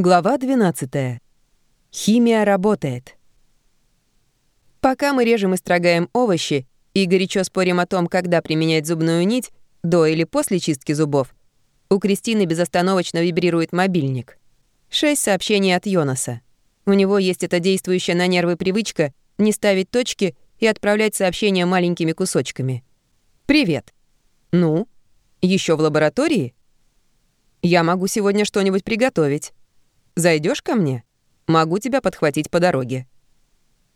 Глава 12. Химия работает. Пока мы режем и строгаем овощи и горячо спорим о том, когда применять зубную нить, до или после чистки зубов, у Кристины безостановочно вибрирует мобильник. Шесть сообщений от Йонаса. У него есть эта действующая на нервы привычка не ставить точки и отправлять сообщения маленькими кусочками. «Привет». «Ну? еще в лаборатории?» «Я могу сегодня что-нибудь приготовить». Зайдешь ко мне? Могу тебя подхватить по дороге».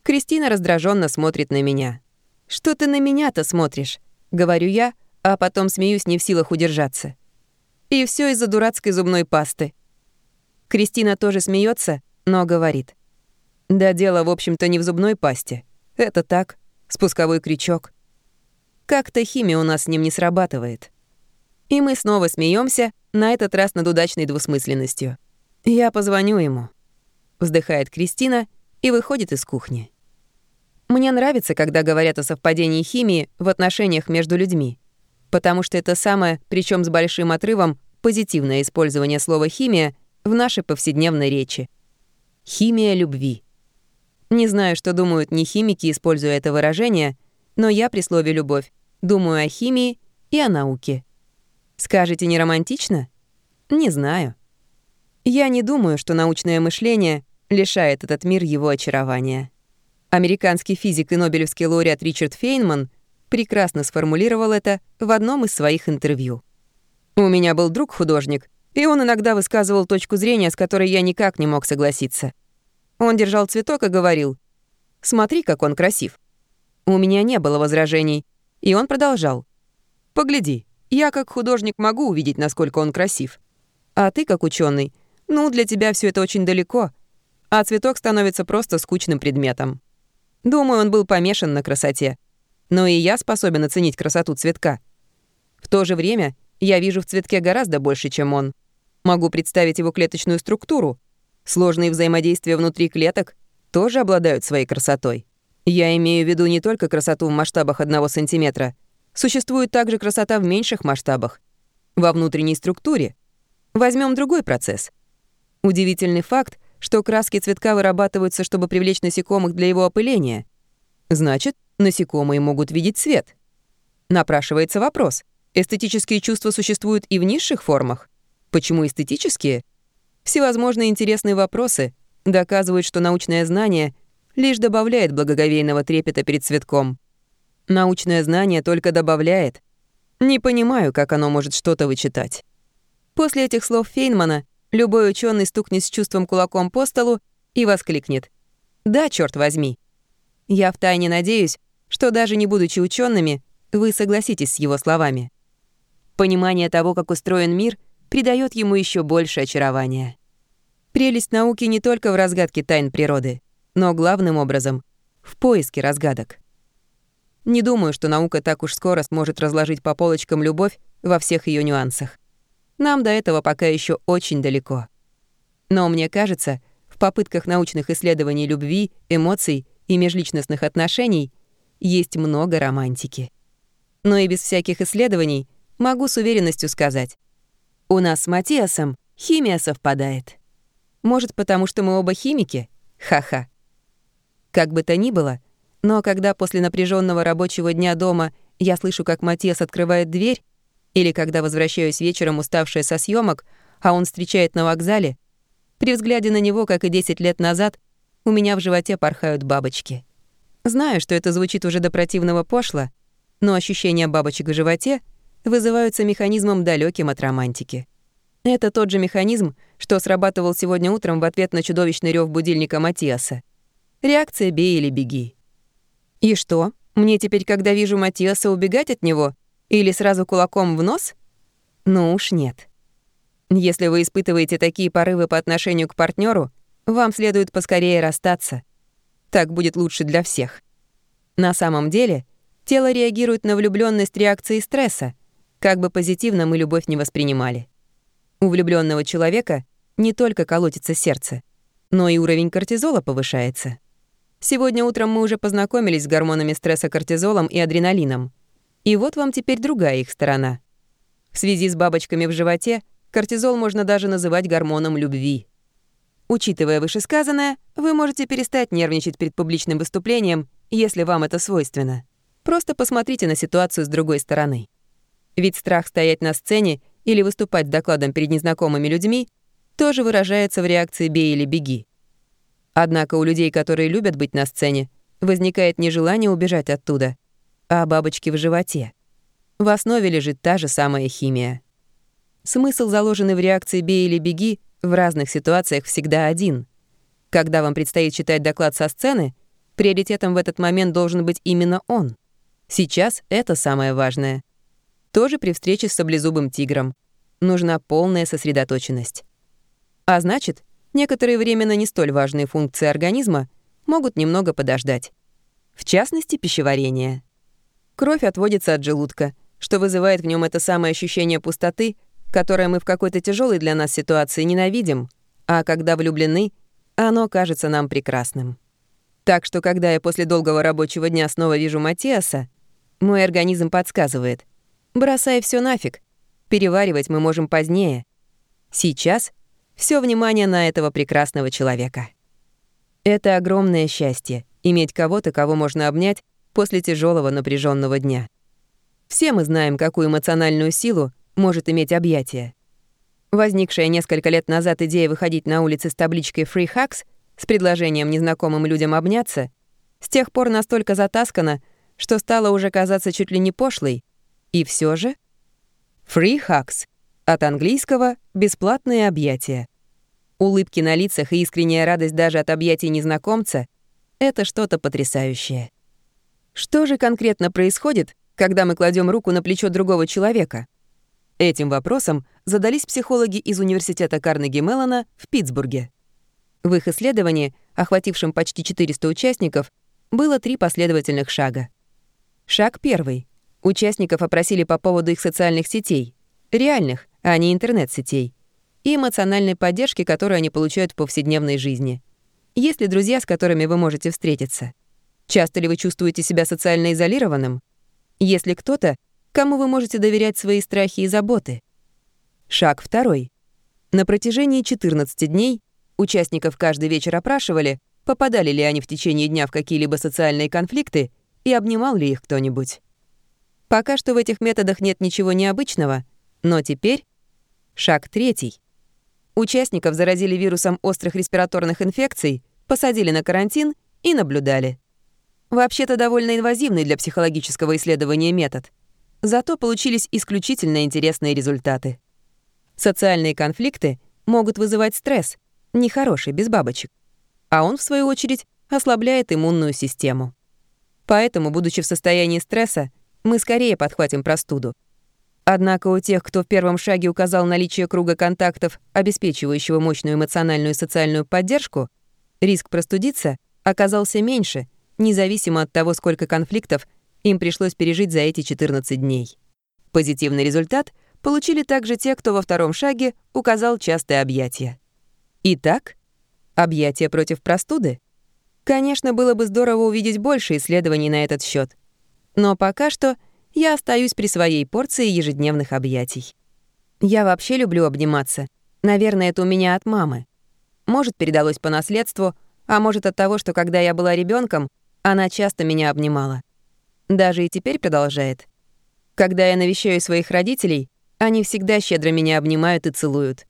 Кристина раздраженно смотрит на меня. «Что ты на меня-то смотришь?» — говорю я, а потом смеюсь не в силах удержаться. И все из-за дурацкой зубной пасты. Кристина тоже смеется, но говорит. «Да дело, в общем-то, не в зубной пасте. Это так, спусковой крючок. Как-то химия у нас с ним не срабатывает». И мы снова смеемся, на этот раз над удачной двусмысленностью. «Я позвоню ему», — вздыхает Кристина и выходит из кухни. Мне нравится, когда говорят о совпадении химии в отношениях между людьми, потому что это самое, причем с большим отрывом, позитивное использование слова «химия» в нашей повседневной речи. Химия любви. Не знаю, что думают не химики, используя это выражение, но я при слове «любовь» думаю о химии и о науке. Скажете, не романтично? Не знаю. Я не думаю, что научное мышление лишает этот мир его очарования. Американский физик и нобелевский лауреат Ричард Фейнман прекрасно сформулировал это в одном из своих интервью. «У меня был друг-художник, и он иногда высказывал точку зрения, с которой я никак не мог согласиться. Он держал цветок и говорил, «Смотри, как он красив». У меня не было возражений, и он продолжал, «Погляди, я как художник могу увидеть, насколько он красив. А ты, как ученый, ну, для тебя все это очень далеко, а цветок становится просто скучным предметом. Думаю, он был помешан на красоте. Но и я способен оценить красоту цветка. В то же время я вижу в цветке гораздо больше, чем он. Могу представить его клеточную структуру. Сложные взаимодействия внутри клеток тоже обладают своей красотой. Я имею в виду не только красоту в масштабах одного сантиметра. Существует также красота в меньших масштабах. Во внутренней структуре. Возьмем другой процесс — Удивительный факт, что краски цветка вырабатываются, чтобы привлечь насекомых для его опыления. Значит, насекомые могут видеть цвет. Напрашивается вопрос. Эстетические чувства существуют и в низших формах? Почему эстетические? Всевозможные интересные вопросы доказывают, что научное знание лишь добавляет благоговейного трепета перед цветком. Научное знание только добавляет. Не понимаю, как оно может что-то вычитать. После этих слов Фейнмана Любой ученый стукнет с чувством кулаком по столу и воскликнет. «Да, черт возьми!» Я втайне надеюсь, что даже не будучи учеными, вы согласитесь с его словами. Понимание того, как устроен мир, придает ему еще больше очарования. Прелесть науки не только в разгадке тайн природы, но главным образом — в поиске разгадок. Не думаю, что наука так уж скоро сможет разложить по полочкам любовь во всех ее нюансах. Нам до этого пока еще очень далеко. Но мне кажется, в попытках научных исследований любви, эмоций и межличностных отношений есть много романтики. Но и без всяких исследований могу с уверенностью сказать. У нас с Матиасом химия совпадает. Может, потому что мы оба химики? Ха-ха. Как бы то ни было, но когда после напряженного рабочего дня дома я слышу, как Матиас открывает дверь, или когда возвращаюсь вечером, уставшая со съемок, а он встречает на вокзале, при взгляде на него, как и 10 лет назад, у меня в животе порхают бабочки. Знаю, что это звучит уже до противного пошло, но ощущения бабочек в животе вызываются механизмом далеким от романтики. Это тот же механизм, что срабатывал сегодня утром в ответ на чудовищный рев будильника Матиаса. Реакция «бей или беги». И что, мне теперь, когда вижу Матиаса, убегать от него или сразу кулаком в нос? Ну уж нет. Если вы испытываете такие порывы по отношению к партнеру, вам следует поскорее расстаться. Так будет лучше для всех. На самом деле, тело реагирует на влюбленность реакции стресса, как бы позитивно мы любовь не воспринимали. У влюбленного человека не только колотится сердце, но и уровень кортизола повышается. Сегодня утром мы уже познакомились с гормонами стресса кортизолом и адреналином — и вот вам теперь другая их сторона. В связи с бабочками в животе кортизол можно даже называть гормоном любви. Учитывая вышесказанное, вы можете перестать нервничать перед публичным выступлением, если вам это свойственно. Просто посмотрите на ситуацию с другой стороны. Ведь страх стоять на сцене или выступать с докладом перед незнакомыми людьми тоже выражается в реакции «бей или беги». Однако у людей, которые любят быть на сцене, возникает не желание убежать оттуда, а бабочки в животе. В основе лежит та же самая химия. Смысл, заложенный в реакции «бей или беги», в разных ситуациях всегда один. Когда вам предстоит читать доклад со сцены, приоритетом в этот момент должен быть именно он. Сейчас это самое важное. Тоже при встрече с саблезубым тигром. Нужна полная сосредоточенность. А значит, некоторые временно не столь важные функции организма могут немного подождать. В частности, пищеварение. Кровь отводится от желудка, что вызывает в нем это самое ощущение пустоты, которое мы в какой-то тяжелой для нас ситуации ненавидим, а когда влюблены, оно кажется нам прекрасным. Так что, когда я после долгого рабочего дня снова вижу Матиаса, мой организм подсказывает «бросай все нафиг, переваривать мы можем позднее. Сейчас все внимание на этого прекрасного человека». Это огромное счастье — иметь кого-то, кого можно обнять после тяжелого напряженного дня. Все мы знаем, какую эмоциональную силу может иметь объятие. Возникшая несколько лет назад идея выходить на улицы с табличкой «Free Hugs» с предложением незнакомым людям обняться с тех пор настолько затаскана, что стала уже казаться чуть ли не пошлой. И все же... «Free Hugs» от английского «бесплатные объятия». Улыбки на лицах и искренняя радость даже от объятий незнакомца — это что-то потрясающее. Что же конкретно происходит, когда мы кладем руку на плечо другого человека? Этим вопросом задались психологи из Университета Карнеги Меллона в Питтсбурге. В их исследовании, охватившем почти 400 участников, было три последовательных шага. Шаг первый. Участников опросили по поводу их социальных сетей, реальных, а не интернет-сетей, и эмоциональной поддержки, которую они получают в повседневной жизни. Есть ли друзья, с которыми вы можете встретиться? Часто ли вы чувствуете себя социально изолированным? Если кто-то, кому вы можете доверять свои страхи и заботы. Шаг второй. На протяжении 14 дней участников каждый вечер опрашивали, попадали ли они в течение дня в какие-либо социальные конфликты и обнимал ли их кто-нибудь. Пока что в этих методах нет ничего необычного, но теперь шаг третий. Участников заразили вирусом острых респираторных инфекций, посадили на карантин и наблюдали. Вообще-то довольно инвазивный для психологического исследования метод — Зато получились исключительно интересные результаты. Социальные конфликты могут вызывать стресс, нехороший, без бабочек. А он, в свою очередь, ослабляет иммунную систему. Поэтому, будучи в состоянии стресса, мы скорее подхватим простуду. Однако у тех, кто в первом шаге указал наличие круга контактов, обеспечивающего мощную эмоциональную и социальную поддержку, риск простудиться оказался меньше, независимо от того, сколько конфликтов им пришлось пережить за эти 14 дней. Позитивный результат получили также те, кто во втором шаге указал частые объятия. Итак, объятия против простуды? Конечно, было бы здорово увидеть больше исследований на этот счет. Но пока что я остаюсь при своей порции ежедневных объятий. Я вообще люблю обниматься. Наверное, это у меня от мамы. Может, передалось по наследству, а может от того, что когда я была ребенком, она часто меня обнимала. Даже и теперь продолжает. Когда я навещаю своих родителей, они всегда щедро меня обнимают и целуют.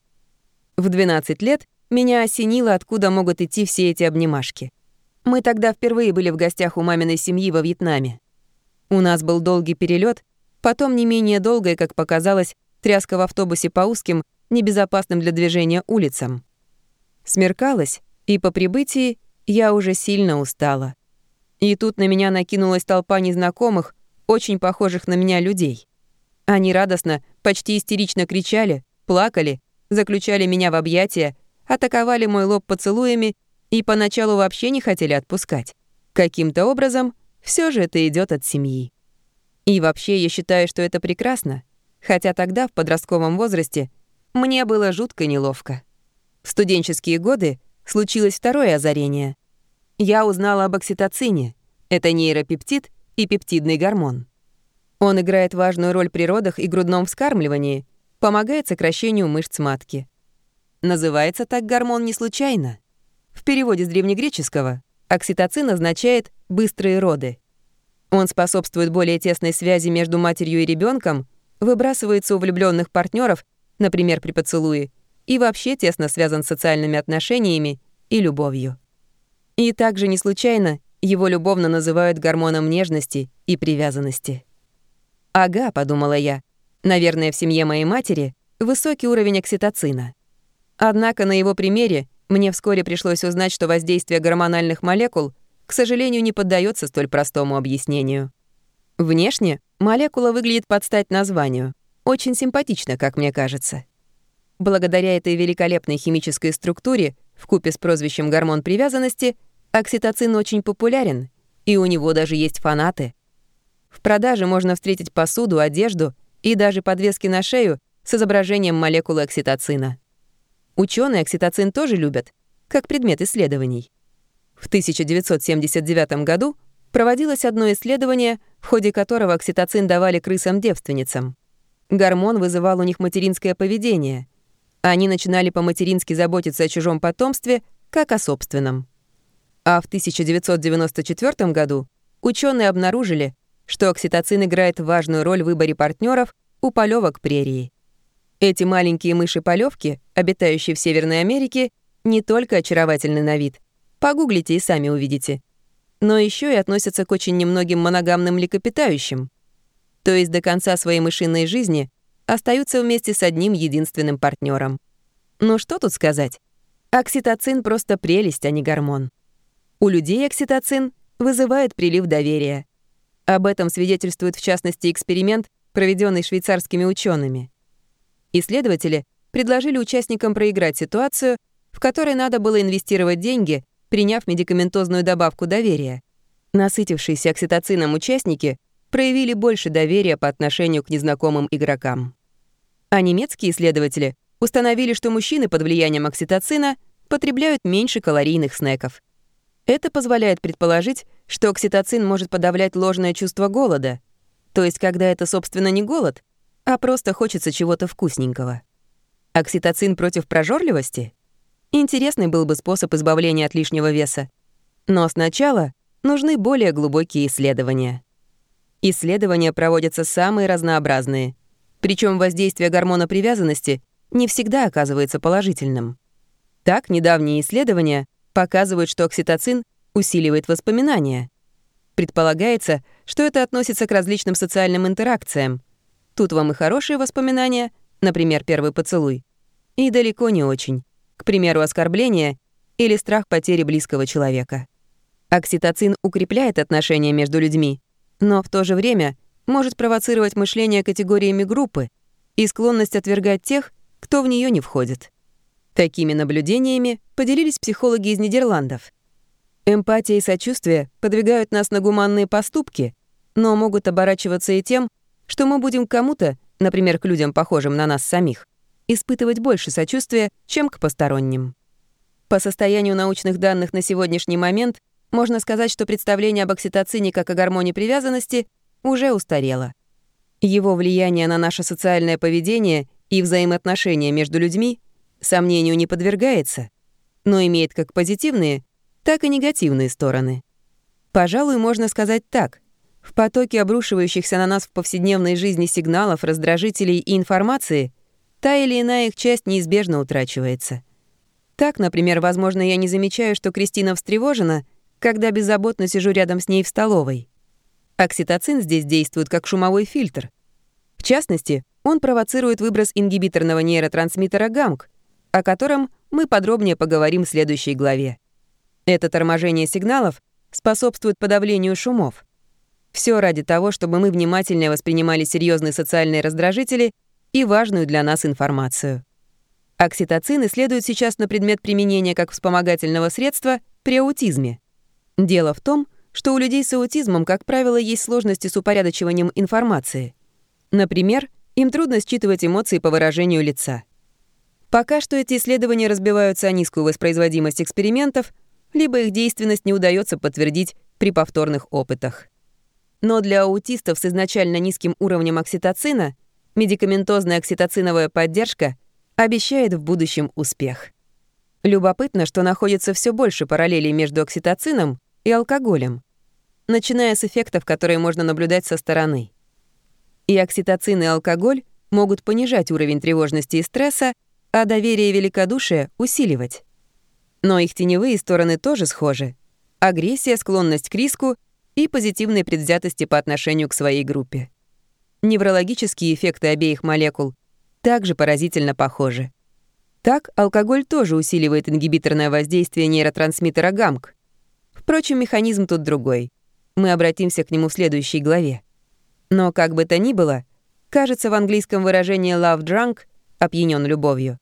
В 12 лет меня осенило, откуда могут идти все эти обнимашки. Мы тогда впервые были в гостях у маминой семьи во Вьетнаме. У нас был долгий перелет, потом не менее долгая, как показалось, тряска в автобусе по узким, небезопасным для движения улицам. Смеркалось, и по прибытии я уже сильно устала. И тут на меня накинулась толпа незнакомых, очень похожих на меня людей. Они радостно, почти истерично кричали, плакали, заключали меня в объятия, атаковали мой лоб поцелуями и поначалу вообще не хотели отпускать. Каким-то образом все же это идет от семьи. И вообще я считаю, что это прекрасно, хотя тогда, в подростковом возрасте, мне было жутко неловко. В студенческие годы случилось второе озарение я узнала об окситоцине. Это нейропептид и пептидный гормон. Он играет важную роль при родах и грудном вскармливании, помогает сокращению мышц матки. называется так гормон не случайно. В переводе с древнегреческого окситоцин означает «быстрые роды». Он способствует более тесной связи между матерью и ребенком, выбрасывается у влюбленных партнеров, например, при поцелуе, и вообще тесно связан с социальными отношениями и любовью. И также не случайно его любовно называют гормоном нежности и привязанности. «Ага», — подумала я, — «наверное, в семье моей матери высокий уровень окситоцина». Однако на его примере мне вскоре пришлось узнать, что воздействие гормональных молекул, к сожалению, не поддается столь простому объяснению. Внешне молекула выглядит под стать названию. Очень симпатично, как мне кажется. Благодаря этой великолепной химической структуре, в купе с прозвищем гормон привязанности, окситоцин очень популярен, и у него даже есть фанаты. В продаже можно встретить посуду, одежду и даже подвески на шею с изображением молекулы окситоцина. Ученые окситоцин тоже любят, как предмет исследований. В 1979 году проводилось одно исследование, в ходе которого окситоцин давали крысам-девственницам. Гормон вызывал у них материнское поведение. Они начинали по-матерински заботиться о чужом потомстве, как о собственном. А в 1994 году ученые обнаружили, что окситоцин играет важную роль в выборе партнеров у полевок прерии. Эти маленькие мыши-полевки, обитающие в Северной Америке, не только очаровательны на вид, погуглите и сами увидите, но еще и относятся к очень немногим моногамным млекопитающим, то есть до конца своей мышиной жизни остаются вместе с одним единственным партнером. Ну что тут сказать? Окситоцин просто прелесть, а не гормон. У людей окситоцин вызывает прилив доверия. Об этом свидетельствует в частности эксперимент, проведенный швейцарскими учеными. Исследователи предложили участникам проиграть ситуацию, в которой надо было инвестировать деньги, приняв медикаментозную добавку доверия. Насытившиеся окситоцином участники проявили больше доверия по отношению к незнакомым игрокам. А немецкие исследователи установили, что мужчины под влиянием окситоцина потребляют меньше калорийных снеков. Это позволяет предположить, что окситоцин может подавлять ложное чувство голода, то есть когда это, собственно, не голод, а просто хочется чего-то вкусненького. Окситоцин против прожорливости? Интересный был бы способ избавления от лишнего веса. Но сначала нужны более глубокие исследования. Исследования проводятся самые разнообразные, причем воздействие гормона привязанности не всегда оказывается положительным. Так, недавние исследования показывают, что окситоцин усиливает воспоминания. Предполагается, что это относится к различным социальным интеракциям. Тут вам и хорошие воспоминания, например, первый поцелуй, и далеко не очень, к примеру, оскорбление или страх потери близкого человека. Окситоцин укрепляет отношения между людьми, но в то же время может провоцировать мышление категориями группы и склонность отвергать тех, кто в нее не входит. Такими наблюдениями поделились психологи из Нидерландов. Эмпатия и сочувствие подвигают нас на гуманные поступки, но могут оборачиваться и тем, что мы будем кому-то, например, к людям, похожим на нас самих, испытывать больше сочувствия, чем к посторонним. По состоянию научных данных на сегодняшний момент можно сказать, что представление об окситоцине как о гормоне привязанности уже устарело. Его влияние на наше социальное поведение и взаимоотношения между людьми сомнению не подвергается, но имеет как позитивные, так и негативные стороны. Пожалуй, можно сказать так. В потоке обрушивающихся на нас в повседневной жизни сигналов, раздражителей и информации та или иная их часть неизбежно утрачивается. Так, например, возможно, я не замечаю, что Кристина встревожена, когда беззаботно сижу рядом с ней в столовой. Окситоцин здесь действует как шумовой фильтр. В частности, он провоцирует выброс ингибиторного нейротрансмиттера ГАМК, о котором мы подробнее поговорим в следующей главе. Это торможение сигналов способствует подавлению шумов. Все ради того, чтобы мы внимательнее воспринимали серьезные социальные раздражители и важную для нас информацию. Окситоцин исследуют сейчас на предмет применения как вспомогательного средства при аутизме. Дело в том, что у людей с аутизмом, как правило, есть сложности с упорядочиванием информации. Например, им трудно считывать эмоции по выражению лица. Пока что эти исследования разбиваются о низкую воспроизводимость экспериментов, либо их действенность не удается подтвердить при повторных опытах. Но для аутистов с изначально низким уровнем окситоцина медикаментозная окситоциновая поддержка обещает в будущем успех. Любопытно, что находится все больше параллелей между окситоцином и алкоголем, начиная с эффектов, которые можно наблюдать со стороны. И окситоцин и алкоголь могут понижать уровень тревожности и стресса, а доверие и великодушие усиливать. Но их теневые стороны тоже схожи. Агрессия, склонность к риску и позитивные предвзятости по отношению к своей группе. Неврологические эффекты обеих молекул также поразительно похожи. Так, алкоголь тоже усиливает ингибиторное воздействие нейротрансмиттера ГАМК. Впрочем, механизм тут другой. Мы обратимся к нему в следующей главе. Но как бы то ни было, кажется, в английском выражении «love drunk» — опьянён любовью —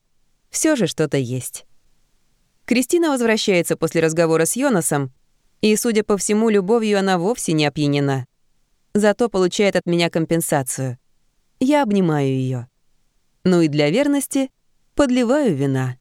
все же что-то есть. Кристина возвращается после разговора с Йонасом, и, судя по всему, любовью она вовсе не опьянена. Зато получает от меня компенсацию. Я обнимаю ее. Ну и для верности подливаю вина.